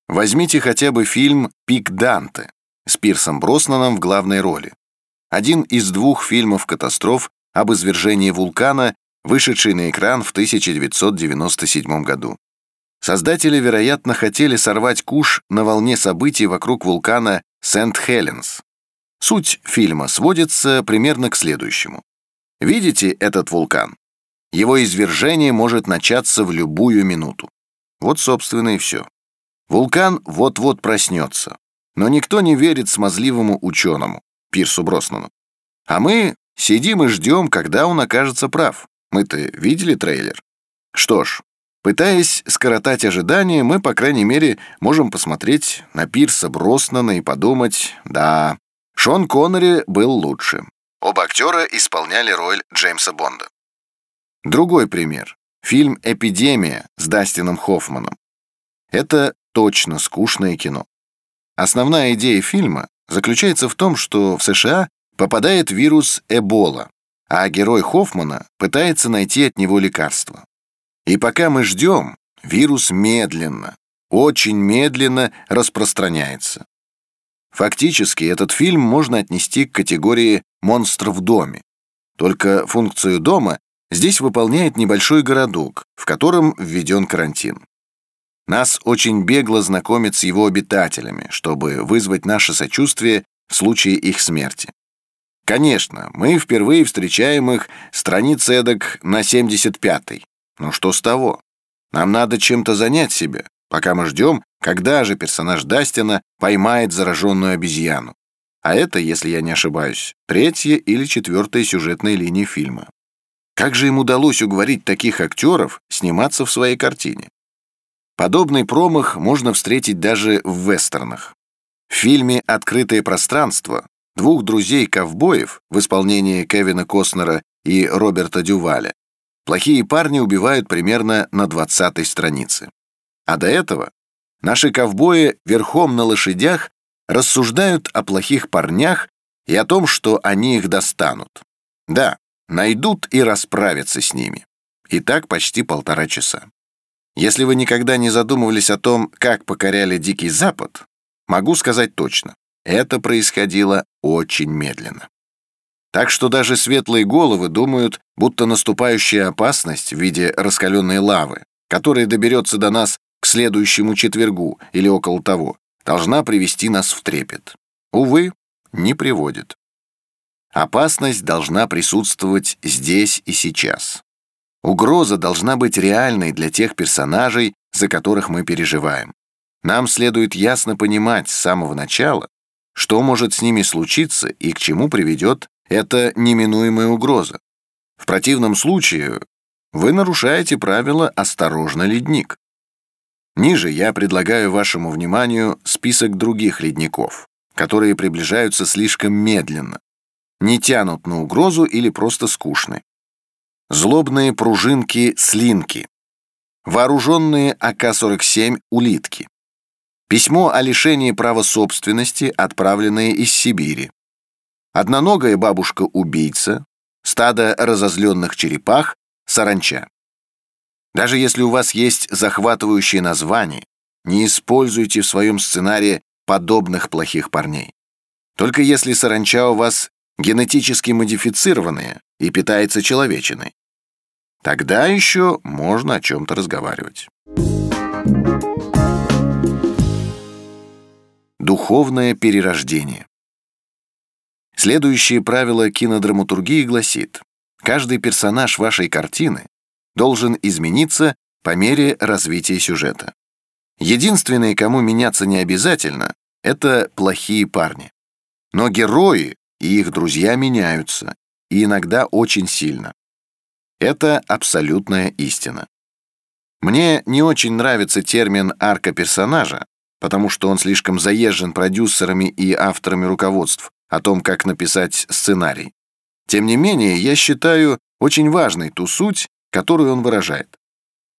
Возьмите хотя бы фильм «Пик Данте» с Пирсом Броснаном в главной роли. Один из двух фильмов-катастроф об извержении вулкана, вышедший на экран в 1997 году. Создатели, вероятно, хотели сорвать куш на волне событий вокруг вулкана Сент-Хеленс. Суть фильма сводится примерно к следующему. Видите этот вулкан? Его извержение может начаться в любую минуту. Вот, собственно, и все. Вулкан вот-вот проснется. Но никто не верит смазливому ученому, Пирсу Броснану. А мы сидим и ждем, когда он окажется прав. Мы-то видели трейлер? Что ж, Пытаясь скоротать ожидания, мы, по крайней мере, можем посмотреть на Пирса Броснана и подумать, да, Шон Коннери был лучше. Оба актера исполняли роль Джеймса Бонда. Другой пример. Фильм «Эпидемия» с Дастином Хоффманом. Это точно скучное кино. Основная идея фильма заключается в том, что в США попадает вирус Эбола, а герой Хоффмана пытается найти от него лекарство. И пока мы ждем, вирус медленно, очень медленно распространяется. Фактически этот фильм можно отнести к категории «монстр в доме». Только функцию дома здесь выполняет небольшой городок, в котором введен карантин. Нас очень бегло знакомят с его обитателями, чтобы вызвать наше сочувствие в случае их смерти. Конечно, мы впервые встречаем их страниц эдак на 75-й, но что с того? Нам надо чем-то занять себя, пока мы ждем, когда же персонаж Дастина поймает зараженную обезьяну. А это, если я не ошибаюсь, третья или четвертая сюжетная линия фильма. Как же им удалось уговорить таких актеров сниматься в своей картине? Подобный промах можно встретить даже в вестернах. В фильме «Открытое пространство» двух друзей-ковбоев в исполнении Кевина Костнера и Роберта Дюваля Плохие парни убивают примерно на 20 странице. А до этого наши ковбои верхом на лошадях рассуждают о плохих парнях и о том, что они их достанут. Да, найдут и расправятся с ними. И так почти полтора часа. Если вы никогда не задумывались о том, как покоряли Дикий Запад, могу сказать точно, это происходило очень медленно. Так что даже светлые головы думают, будто наступающая опасность в виде раскаленной лавы, которая доберется до нас к следующему четвергу или около того, должна привести нас в трепет. Увы, не приводит. Опасность должна присутствовать здесь и сейчас. Угроза должна быть реальной для тех персонажей, за которых мы переживаем. Нам следует ясно понимать с самого начала, что может с ними случиться и к чему приведет это неминуемая угроза. В противном случае вы нарушаете правило «осторожно, ледник». Ниже я предлагаю вашему вниманию список других ледников, которые приближаются слишком медленно, не тянут на угрозу или просто скучны. Злобные пружинки-слинки, вооруженные АК-47 улитки, письмо о лишении права собственности, отправленное из Сибири, одноногая бабушка-убийца, стадо разозленных черепах, саранча. Даже если у вас есть захватывающие названия, не используйте в своем сценарии подобных плохих парней. Только если саранча у вас генетически модифицированное и питается человечиной. Тогда еще можно о чем-то разговаривать. Духовное перерождение. Следующее правило кинодраматургии гласит, каждый персонаж вашей картины должен измениться по мере развития сюжета. Единственные, кому меняться не обязательно, это плохие парни. Но герои и их друзья меняются, и иногда очень сильно. Это абсолютная истина. Мне не очень нравится термин «арка персонажа», потому что он слишком заезжен продюсерами и авторами руководств о том, как написать сценарий. Тем не менее, я считаю очень важной ту суть, которую он выражает.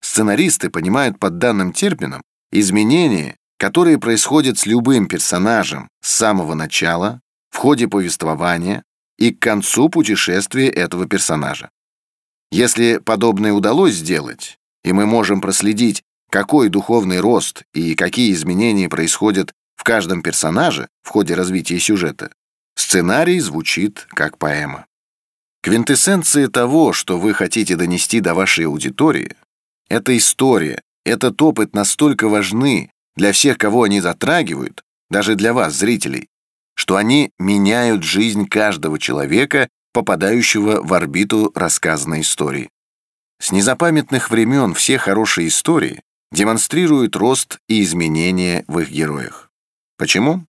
Сценаристы понимают под данным термином изменения, которые происходят с любым персонажем с самого начала, в ходе повествования и к концу путешествия этого персонажа. Если подобное удалось сделать, и мы можем проследить, какой духовный рост и какие изменения происходят в каждом персонаже в ходе развития сюжета, сценарий звучит как поэма. Квинтэссенция того, что вы хотите донести до вашей аудитории, эта история, этот опыт настолько важны для всех, кого они затрагивают, даже для вас, зрителей, что они меняют жизнь каждого человека, попадающего в орбиту рассказанной истории. С незапамятных времен все хорошие истории демонстрируют рост и изменения в их героях. Почему?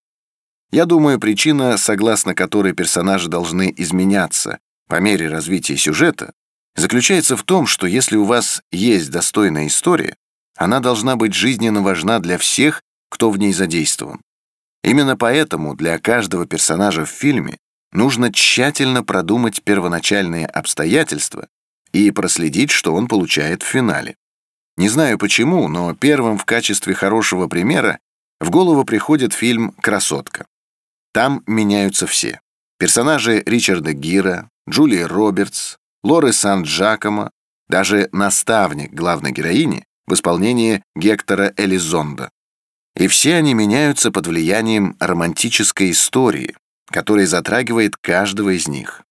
Я думаю, причина, согласно которой персонажи должны изменяться по мере развития сюжета, заключается в том, что если у вас есть достойная история, она должна быть жизненно важна для всех, кто в ней задействован. Именно поэтому для каждого персонажа в фильме нужно тщательно продумать первоначальные обстоятельства и проследить, что он получает в финале. Не знаю почему, но первым в качестве хорошего примера в голову приходит фильм «Красотка». Там меняются все. Персонажи Ричарда Гира, Джулии Робертс, Лоры Сан-Джакомо, даже наставник главной героини в исполнении Гектора Элизонда. И все они меняются под влиянием романтической истории, которая затрагивает каждого из них.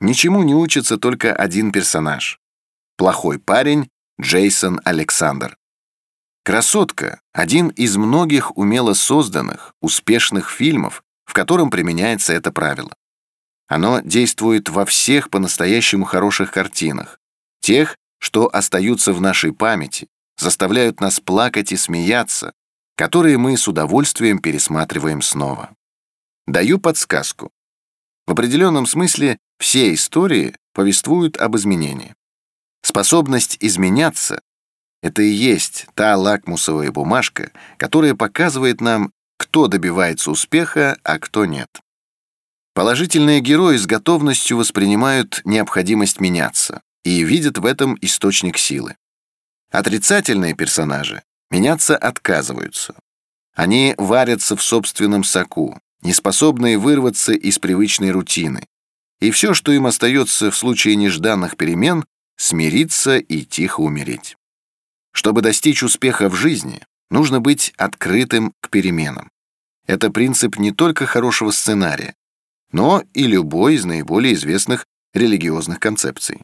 Ничему не учится только один персонаж. Плохой парень Джейсон Александр. «Красотка» — один из многих умело созданных, успешных фильмов, в котором применяется это правило. Оно действует во всех по-настоящему хороших картинах, тех, что остаются в нашей памяти, заставляют нас плакать и смеяться, которые мы с удовольствием пересматриваем снова. Даю подсказку. В определенном смысле все истории повествуют об изменении. Способность изменяться — это и есть та лакмусовая бумажка, которая показывает нам, кто добивается успеха, а кто нет. Положительные герои с готовностью воспринимают необходимость меняться и видят в этом источник силы. Отрицательные персонажи меняться отказываются. Они варятся в собственном соку, неспособные вырваться из привычной рутины. И все, что им остается в случае нежданных перемен, смириться и тихо умереть. Чтобы достичь успеха в жизни, нужно быть открытым к переменам. Это принцип не только хорошего сценария, но и любой из наиболее известных религиозных концепций.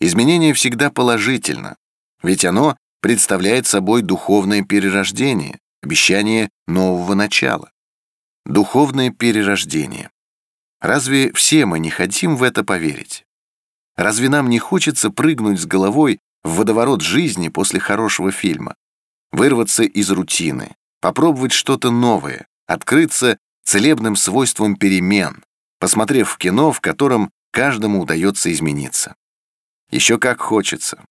Изменение всегда положительно, ведь оно представляет собой духовное перерождение, обещание нового начала. Духовное перерождение. Разве все мы не хотим в это поверить? Разве нам не хочется прыгнуть с головой в водоворот жизни после хорошего фильма, вырваться из рутины, попробовать что-то новое, открыться целебным свойством перемен, посмотрев в кино, в котором каждому удается измениться. Еще как хочется.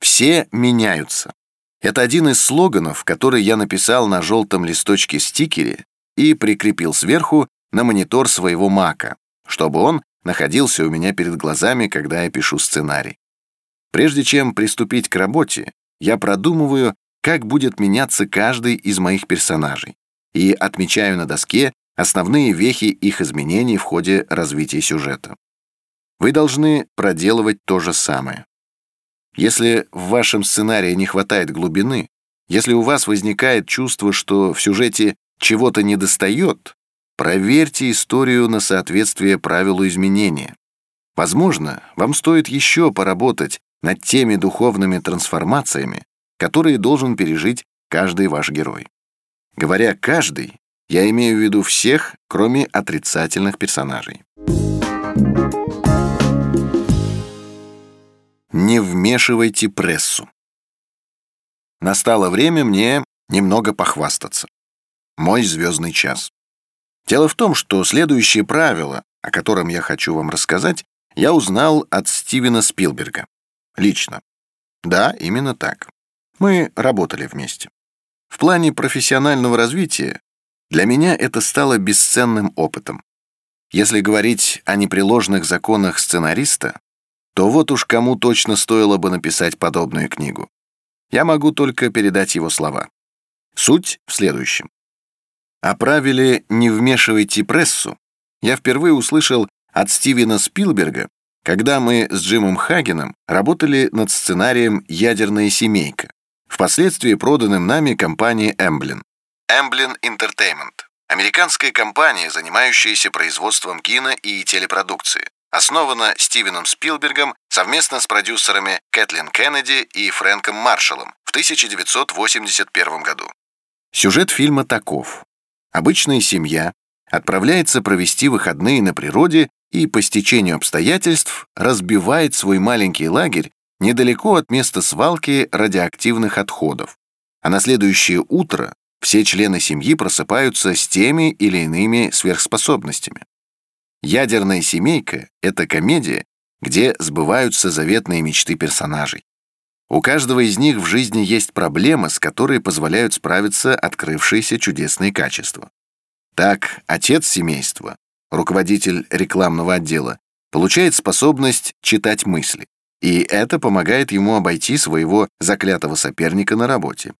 Все меняются. Это один из слоганов, который я написал на желтом листочке стикере и прикрепил сверху на монитор своего мака, чтобы он находился у меня перед глазами, когда я пишу сценарий. Прежде чем приступить к работе, я продумываю, как будет меняться каждый из моих персонажей, и отмечаю на доске основные вехи их изменений в ходе развития сюжета. Вы должны проделывать то же самое. Если в вашем сценарии не хватает глубины, если у вас возникает чувство, что в сюжете чего-то недостает, проверьте историю на соответствие правилу изменения. Возможно, вам стоит еще поработать над теми духовными трансформациями, которые должен пережить каждый ваш герой. Говоря «каждый», я имею в виду всех, кроме отрицательных персонажей. Не вмешивайте прессу. Настало время мне немного похвастаться. Мой звездный час. Дело в том, что следующее правило, о котором я хочу вам рассказать, я узнал от Стивена Спилберга. Лично. Да, именно так. Мы работали вместе. В плане профессионального развития для меня это стало бесценным опытом. Если говорить о непреложных законах сценариста, то вот уж кому точно стоило бы написать подобную книгу. Я могу только передать его слова. Суть в следующем. О правиле «не вмешивайте прессу» я впервые услышал от Стивена Спилберга, когда мы с Джимом Хагеном работали над сценарием «Ядерная семейка», впоследствии проданным нами компании Emblem. Emblem Entertainment – американская компания, занимающаяся производством кино и телепродукции. Основана Стивеном Спилбергом совместно с продюсерами Кэтлин Кеннеди и Фрэнком Маршаллом в 1981 году. Сюжет фильма таков. Обычная семья отправляется провести выходные на природе и по стечению обстоятельств разбивает свой маленький лагерь недалеко от места свалки радиоактивных отходов. А на следующее утро все члены семьи просыпаются с теми или иными сверхспособностями. «Ядерная семейка» — это комедия, где сбываются заветные мечты персонажей. У каждого из них в жизни есть проблемы, с которой позволяют справиться открывшиеся чудесные качества. Так, отец семейства, руководитель рекламного отдела, получает способность читать мысли, и это помогает ему обойти своего заклятого соперника на работе.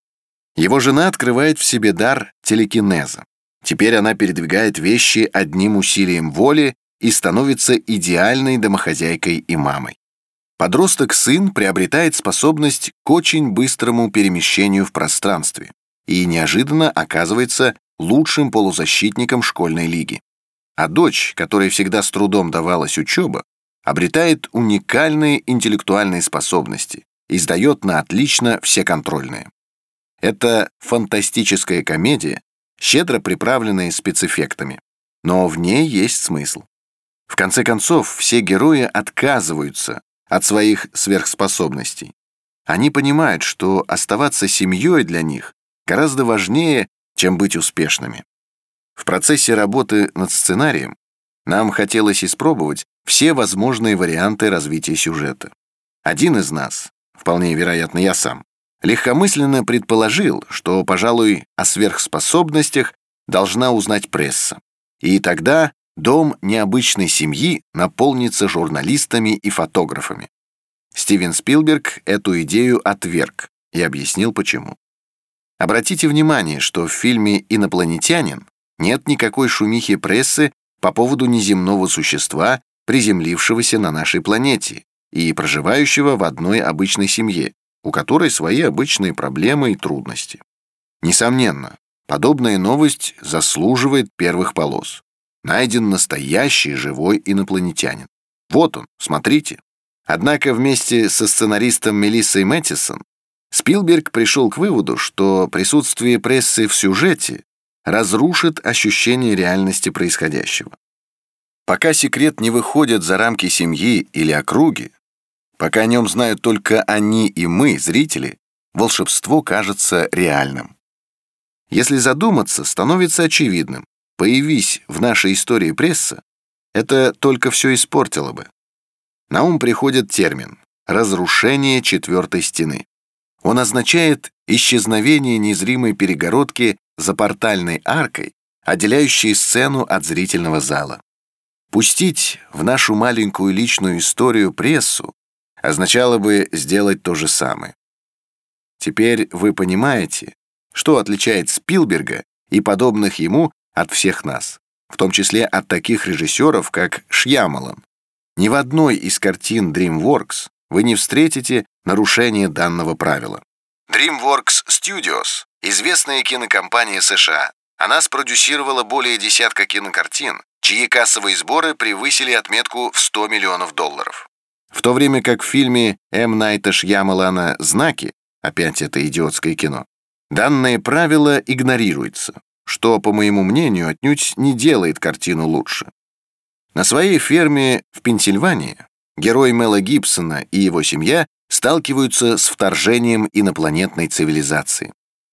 Его жена открывает в себе дар телекинеза. Теперь она передвигает вещи одним усилием воли и становится идеальной домохозяйкой и мамой. Подросток-сын приобретает способность к очень быстрому перемещению в пространстве и неожиданно оказывается лучшим полузащитником школьной лиги. А дочь, которой всегда с трудом давалась учеба, обретает уникальные интеллектуальные способности и сдает на отлично все контрольные. Это фантастическая комедия, щедро приправленная спецэффектами, но в ней есть смысл. В конце концов, все герои отказываются от своих сверхспособностей. Они понимают, что оставаться семьей для них гораздо важнее, чем быть успешными. В процессе работы над сценарием нам хотелось испробовать все возможные варианты развития сюжета. Один из нас, вполне вероятно я сам, легкомысленно предположил, что, пожалуй, о сверхспособностях должна узнать пресса. И тогда дом необычной семьи наполнится журналистами и фотографами. Стивен Спилберг эту идею отверг и объяснил почему. Обратите внимание, что в фильме «Инопланетянин» нет никакой шумихи прессы по поводу неземного существа, приземлившегося на нашей планете и проживающего в одной обычной семье, у которой свои обычные проблемы и трудности. Несомненно, подобная новость заслуживает первых полос. Найден настоящий живой инопланетянин. Вот он, смотрите. Однако вместе со сценаристом Мелиссой Мэттисон Спилберг пришел к выводу, что присутствие прессы в сюжете разрушит ощущение реальности происходящего. Пока секрет не выходит за рамки семьи или округи, пока о нем знают только они и мы, зрители, волшебство кажется реальным. Если задуматься, становится очевидным, появись в нашей истории пресса, это только все испортило бы. На ум приходит термин «разрушение четвертой стены». Он означает исчезновение незримой перегородки за портальной аркой, отделяющей сцену от зрительного зала. Пустить в нашу маленькую личную историю прессу означало бы сделать то же самое. Теперь вы понимаете, что отличает Спилберга и подобных ему от всех нас, в том числе от таких режиссеров, как Шьямалан. Ни в одной из картин DreamWorks вы не встретите нарушения данного правила. DreamWorks Studios – известная кинокомпания США, Она спродюсировала более десятка кинокартин, чьи кассовые сборы превысили отметку в 100 миллионов долларов. В то время как в фильме М. Найта Шьямалана «Знаки» опять это идиотское кино, данное правило игнорируется, что, по моему мнению, отнюдь не делает картину лучше. На своей ферме в Пенсильвании герой Мела Гибсона и его семья сталкиваются с вторжением инопланетной цивилизации.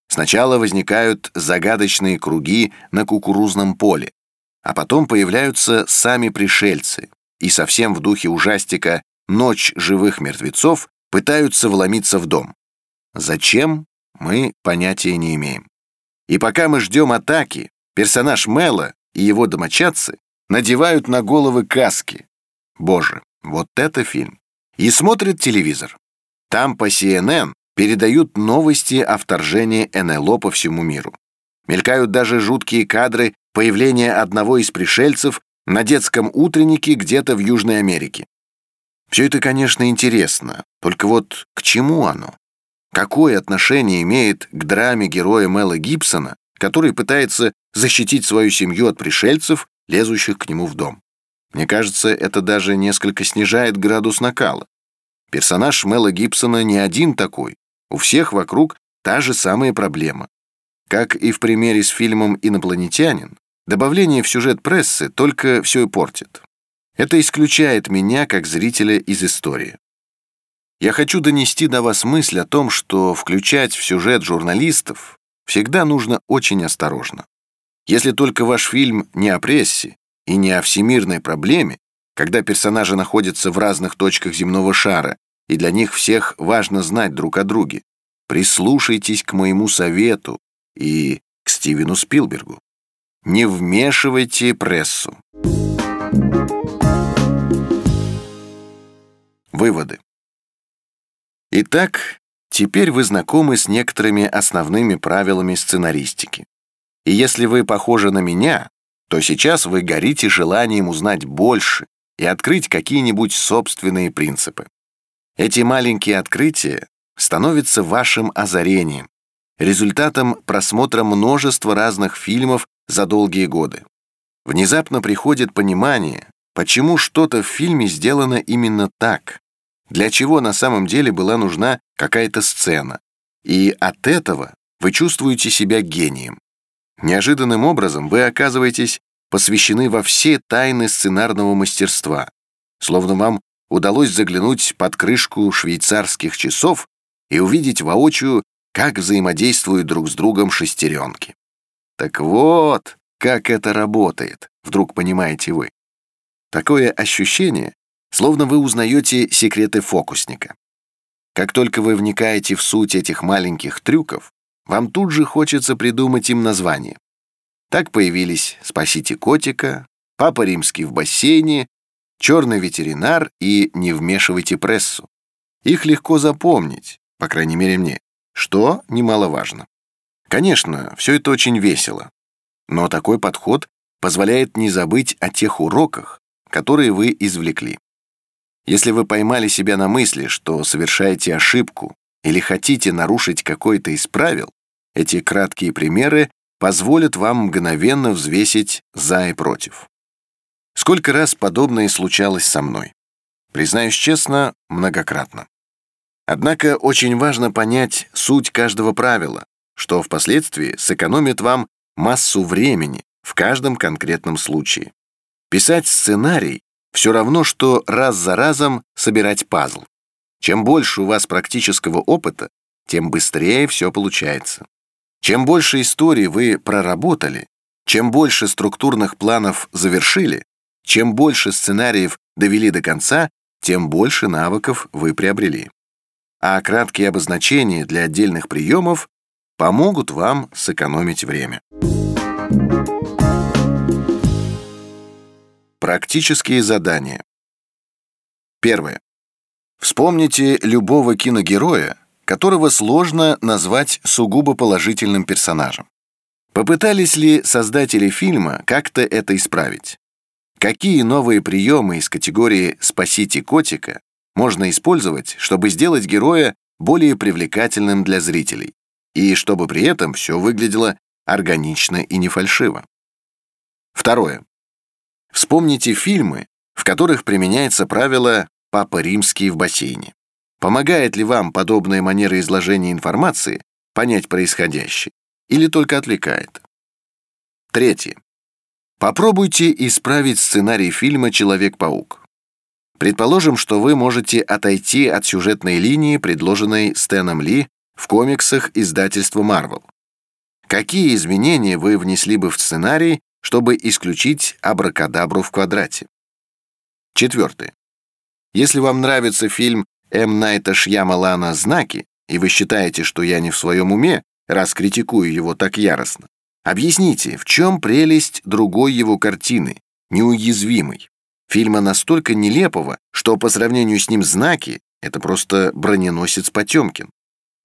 Сначала возникают загадочные круги на кукурузном поле, а потом появляются сами пришельцы, и совсем в духе ужастика «Ночь живых мертвецов» пытаются вломиться в дом. Зачем, мы понятия не имеем. И пока мы ждем атаки, персонаж Мела и его домочадцы надевают на головы каски. Боже, вот это фильм. И смотрят телевизор. Там по CNN передают новости о вторжении НЛО по всему миру. Мелькают даже жуткие кадры появления одного из пришельцев на детском утреннике где-то в Южной Америке. Все это, конечно, интересно, только вот к чему оно? Какое отношение имеет к драме героя Мела Гибсона, который пытается защитить свою семью от пришельцев, лезущих к нему в дом? Мне кажется, это даже несколько снижает градус накала. Персонаж Мела Гибсона не один такой. У всех вокруг та же самая проблема. Как и в примере с фильмом «Инопланетянин», добавление в сюжет прессы только все и портит. Это исключает меня как зрителя из истории. Я хочу донести до вас мысль о том, что включать в сюжет журналистов всегда нужно очень осторожно. Если только ваш фильм не о прессе и не о всемирной проблеме, когда персонажи находятся в разных точках земного шара, и для них всех важно знать друг о друге. Прислушайтесь к моему совету и к Стивену Спилбергу. Не вмешивайте прессу. Выводы. Итак, теперь вы знакомы с некоторыми основными правилами сценаристики. И если вы похожи на меня, то сейчас вы горите желанием узнать больше и открыть какие-нибудь собственные принципы. Эти маленькие открытия становятся вашим озарением, результатом просмотра множества разных фильмов за долгие годы. Внезапно приходит понимание, почему что-то в фильме сделано именно так, для чего на самом деле была нужна какая-то сцена, и от этого вы чувствуете себя гением. Неожиданным образом вы оказываетесь посвящены во все тайны сценарного мастерства, словно вам удалось заглянуть под крышку швейцарских часов и увидеть воочию, как взаимодействуют друг с другом шестеренки. Так вот, как это работает, вдруг понимаете вы. Такое ощущение, словно вы узнаете секреты фокусника. Как только вы вникаете в суть этих маленьких трюков, вам тут же хочется придумать им название. Так появились «Спасите котика», «Папа римский в бассейне», «Черный ветеринар» и «Не вмешивайте прессу». Их легко запомнить, по крайней мере мне, что немаловажно. Конечно, все это очень весело, но такой подход позволяет не забыть о тех уроках, которые вы извлекли. Если вы поймали себя на мысли, что совершаете ошибку или хотите нарушить какое-то из правил, эти краткие примеры позволят вам мгновенно взвесить «за» и «против». Сколько раз подобное случалось со мной? Признаюсь честно, многократно. Однако очень важно понять суть каждого правила, что впоследствии сэкономит вам массу времени в каждом конкретном случае. Писать сценарий все равно, что раз за разом собирать пазл. Чем больше у вас практического опыта, тем быстрее все получается. Чем больше историй вы проработали, чем больше структурных планов завершили, чем больше сценариев довели до конца, тем больше навыков вы приобрели. А краткие обозначения для отдельных приемов помогут вам сэкономить время. Практические задания. Первое. Вспомните любого киногероя, которого сложно назвать сугубо положительным персонажем. Попытались ли создатели фильма как-то это исправить? Какие новые приемы из категории «спасите котика» можно использовать, чтобы сделать героя более привлекательным для зрителей, и чтобы при этом все выглядело органично и не фальшиво. Второе. Вспомните фильмы, в которых применяется правило «папа римский в бассейне». Помогает ли вам подобная манера изложения информации понять происходящее или только отвлекает? Третье. Попробуйте исправить сценарий фильма «Человек-паук». Предположим, что вы можете отойти от сюжетной линии, предложенной Стэном Ли в комиксах издательства Marvel. Какие изменения вы внесли бы в сценарий, чтобы исключить абракадабру в квадрате? Четвертое. Если вам нравится фильм М. Найта Шьямалана «Знаки», и вы считаете, что я не в своем уме, раз критикую его так яростно, объясните, в чем прелесть другой его картины, неуязвимой? Фильма настолько нелепого, что по сравнению с ним знаки — это просто броненосец Потемкин.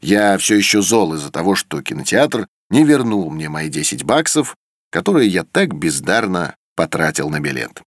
Я все еще зол из-за того, что кинотеатр не вернул мне мои 10 баксов, которые я так бездарно потратил на билет.